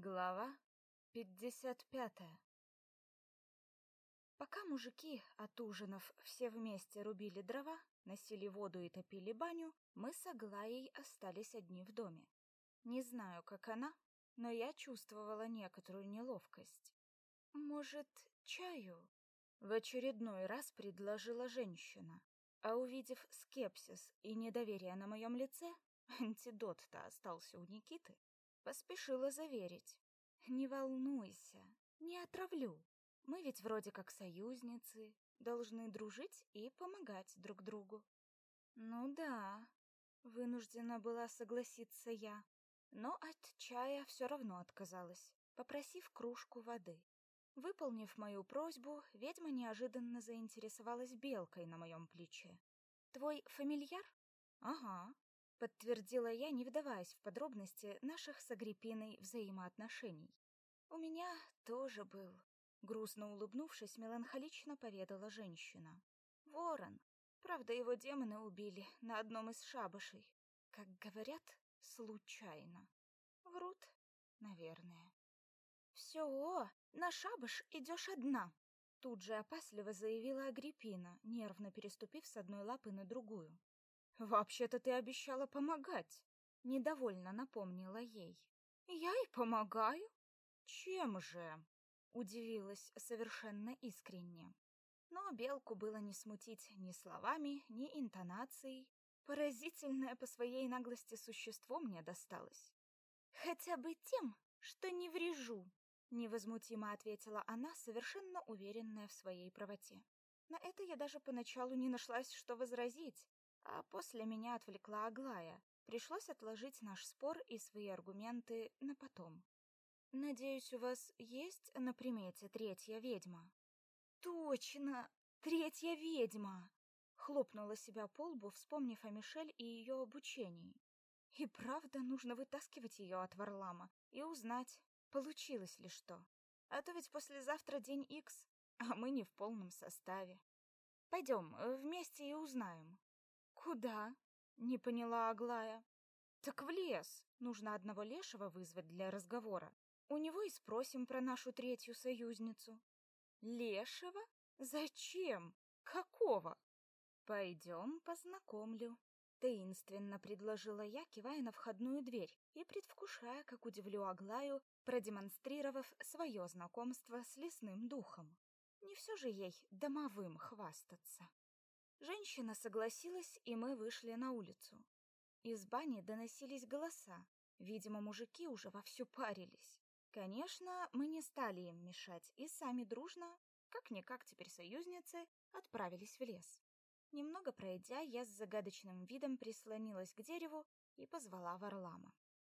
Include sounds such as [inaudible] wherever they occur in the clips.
Глава 55 Пока мужики, от ужинов, все вместе рубили дрова, носили воду и топили баню, мы с Аглаей остались одни в доме. Не знаю, как она, но я чувствовала некоторую неловкость. «Может, чаю?» — в очередной раз предложила женщина. А увидев скепсис и недоверие на моем лице, [laughs] антидот-то остался у Никиты, поспешила заверить. «Не волнуйся, не отравлю. Мы ведь вроде как союзницы, должны дружить и помогать друг другу». «Ну да», — вынуждена была согласиться я, но от чая все равно отказалась, попросив кружку воды. Выполнив мою просьбу, ведьма неожиданно заинтересовалась белкой на моем плече. «Твой фамильяр?» «Ага», — подтвердила я, не вдаваясь в подробности наших с Агриппиной взаимоотношений. «У меня тоже был», — грустно улыбнувшись, меланхолично поведала женщина. «Ворон. Правда, его демоны убили на одном из шабашей. Как говорят, случайно. Врут, наверное». «Все, на шабаш идешь одна!» Тут же опасливо заявила Агриппина, нервно переступив с одной лапы на другую. «Вообще-то ты обещала помогать!» Недовольно напомнила ей. «Я и помогаю!» «Чем же?» Удивилась совершенно искренне. Но белку было не смутить ни словами, ни интонацией. Поразительное по своей наглости существо мне досталось. «Хотя бы тем, что не врежу!» Невозмутимо ответила она, совершенно уверенная в своей правоте. На это я даже поначалу не нашлась, что возразить, а после меня отвлекла Аглая. Пришлось отложить наш спор и свои аргументы на потом. «Надеюсь, у вас есть на примете третья ведьма?» «Точно! Третья ведьма!» Хлопнула себя по лбу, вспомнив о Мишель и ее обучении. И правда нужно вытаскивать ее от Варлама и узнать, Получилось ли что? А то ведь послезавтра день Икс, а мы не в полном составе. Пойдем, э, вместе и узнаем. Куда? Не поняла Аглая. Так в лес. Нужно одного лешего вызвать для разговора. У него и спросим про нашу третью союзницу. Лешего? Зачем? Какого? Пойдем познакомлю. Таинственно предложила я, кивая на входную дверь и предвкушая, как удивлю Аглаю, продемонстрировав свое знакомство с лесным духом. Не все же ей домовым хвастаться. Женщина согласилась, и мы вышли на улицу. Из бани доносились голоса. Видимо, мужики уже вовсю парились. Конечно, мы не стали им мешать и сами дружно, как-никак теперь союзницы, отправились в лес. Немного пройдя, я с загадочным видом прислонилась к дереву и позвала Варлама.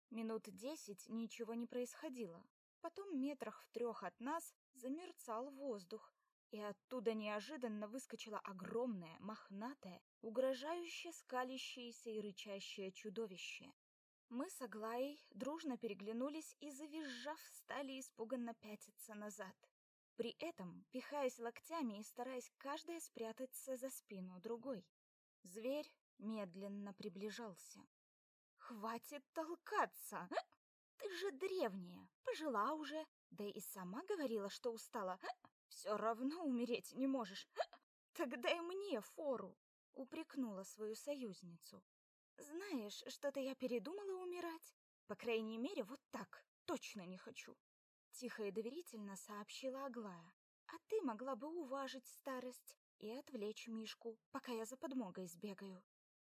Минут десять ничего не происходило. Потом метрах в трех от нас замерцал воздух, и оттуда неожиданно выскочило огромное, мохнатое, угрожающе скалящееся и рычащее чудовище. Мы с Аглаей дружно переглянулись и, завизжав, стали испуганно пятиться назад. При этом пихаясь локтями и стараясь каждая спрятаться за спину другой. Зверь медленно приближался. Хватит толкаться. Ты же древняя, пожила уже, да и сама говорила, что устала. Все равно умереть не можешь. [laughs] Тогда и мне фору, упрекнула свою союзницу. Знаешь, что-то я передумала умирать. По крайней мере, вот так точно не хочу. Тихо и доверительно сообщила Аглая. А ты могла бы уважить старость и отвлечь Мишку, пока я за подмогой сбегаю.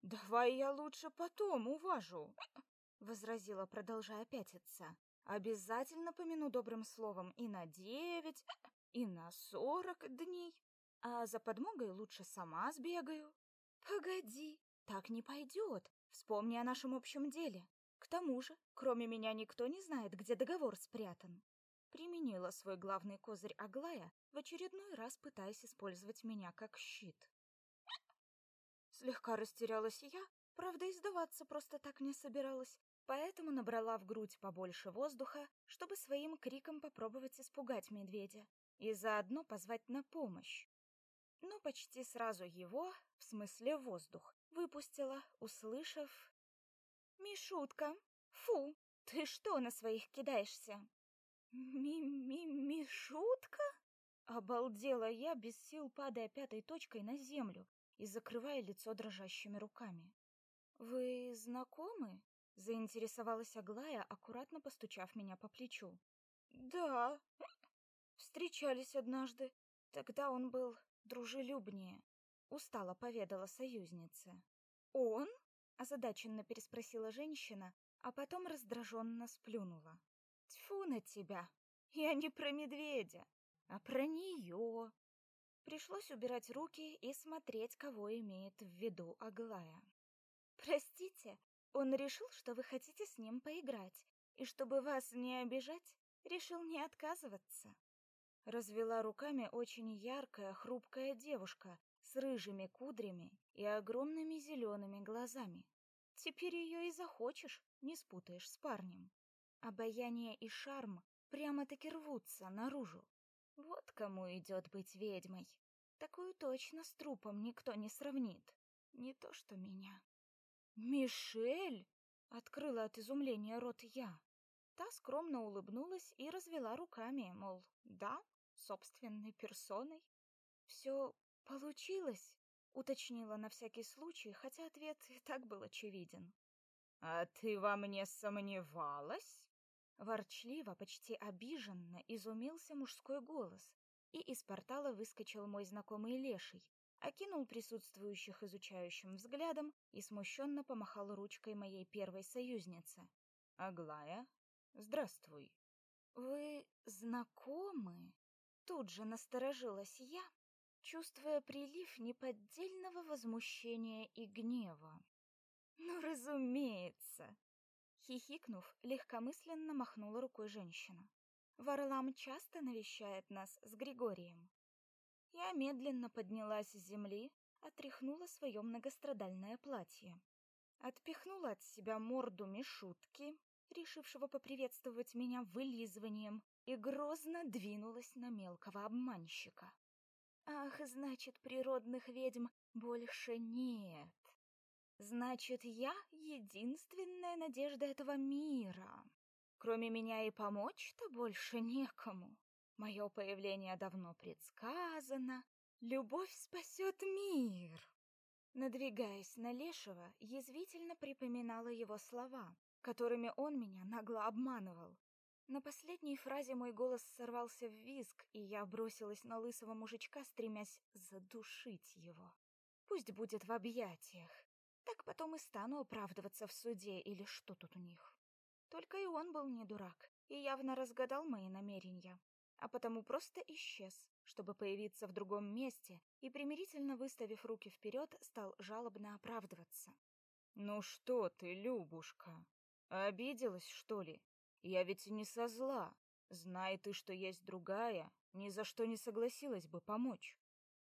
«Давай я лучше потом уважу», — возразила, продолжая пятиться. «Обязательно помяну добрым словом и на девять, и на сорок дней, а за подмогой лучше сама сбегаю». «Погоди, так не пойдет. Вспомни о нашем общем деле. К тому же, кроме меня никто не знает, где договор спрятан». Применила свой главный козырь Аглая, в очередной раз пытаясь использовать меня как щит. Слегка растерялась я, правда, издаваться просто так не собиралась, поэтому набрала в грудь побольше воздуха, чтобы своим криком попробовать испугать медведя и заодно позвать на помощь. Но почти сразу его, в смысле воздух, выпустила, услышав... «Мишутка! Фу! Ты что на своих кидаешься? Ми-ми-мишутка? Обалдела я, без сил падая пятой точкой на землю и закрывая лицо дрожащими руками. «Вы знакомы?» — заинтересовалась Аглая, аккуратно постучав меня по плечу. «Да, встречались однажды. Тогда он был дружелюбнее», — устало поведала союзница. «Он?» — озадаченно переспросила женщина, а потом раздраженно сплюнула. «Тьфу на тебя! Я не про медведя, а про нее!» Пришлось убирать руки и смотреть, кого имеет в виду Аглая. «Простите, он решил, что вы хотите с ним поиграть, и чтобы вас не обижать, решил не отказываться». Развела руками очень яркая, хрупкая девушка с рыжими кудрями и огромными зелеными глазами. Теперь ее и захочешь, не спутаешь с парнем. Обаяние и шарм прямо-таки рвутся наружу. Вот кому идет быть ведьмой. Такую точно с трупом никто не сравнит. Не то что меня. «Мишель!» — открыла от изумления рот я. Та скромно улыбнулась и развела руками, мол, да, собственной персоной. «Все получилось?» — уточнила на всякий случай, хотя ответ и так был очевиден. «А ты во мне сомневалась?» Ворчливо, почти обиженно изумился мужской голос, и из портала выскочил мой знакомый леший, окинул присутствующих изучающим взглядом и смущенно помахал ручкой моей первой союзнице. «Аглая, здравствуй». «Вы знакомы?» Тут же насторожилась я, чувствуя прилив неподдельного возмущения и гнева. «Ну, разумеется!» Хихикнув, легкомысленно махнула рукой женщина. «Варлам часто навещает нас с Григорием». Я медленно поднялась с земли, отряхнула свое многострадальное платье. Отпихнула от себя морду Мишутки, решившего поприветствовать меня вылизыванием, и грозно двинулась на мелкого обманщика. Ах, значит, природных ведьм больше нет. Значит, я единственная надежда этого мира. Кроме меня и помочь-то больше некому. Мое появление давно предсказано. Любовь спасет мир. Надвигаясь на Лешего, язвительно припоминала его слова, которыми он меня нагло обманывал. На последней фразе мой голос сорвался в визг, и я бросилась на лысого мужичка, стремясь задушить его. Пусть будет в объятиях. Так потом и стану оправдываться в суде или что тут у них. Только и он был не дурак и явно разгадал мои намерения, а потому просто исчез, чтобы появиться в другом месте и, примирительно выставив руки вперед, стал жалобно оправдываться. «Ну что ты, Любушка, обиделась, что ли? Я ведь не со зла. Знай ты, что есть другая, ни за что не согласилась бы помочь.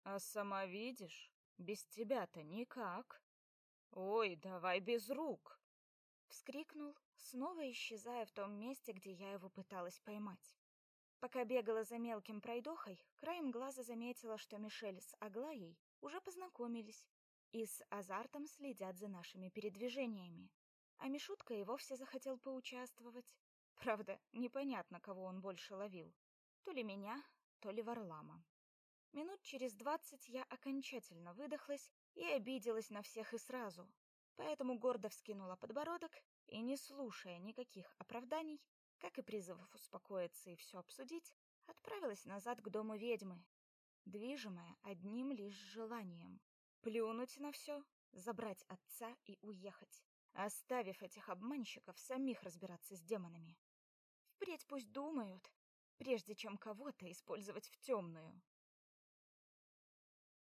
А сама видишь, без тебя-то никак». «Ой, давай без рук!» Вскрикнул, снова исчезая в том месте, где я его пыталась поймать. Пока бегала за мелким пройдохой, краем глаза заметила, что Мишель с Аглаей уже познакомились и с азартом следят за нашими передвижениями. А Мишутка и вовсе захотел поучаствовать. Правда, непонятно, кого он больше ловил. То ли меня, то ли Варлама. Минут через двадцать я окончательно выдохлась и обиделась на всех и сразу. Поэтому гордо вскинула подбородок и, не слушая никаких оправданий, как и призывов успокоиться и все обсудить, отправилась назад к дому ведьмы, движимая одним лишь желанием — плюнуть на все, забрать отца и уехать, оставив этих обманщиков самих разбираться с демонами. Впредь пусть думают, прежде чем кого-то использовать в темную.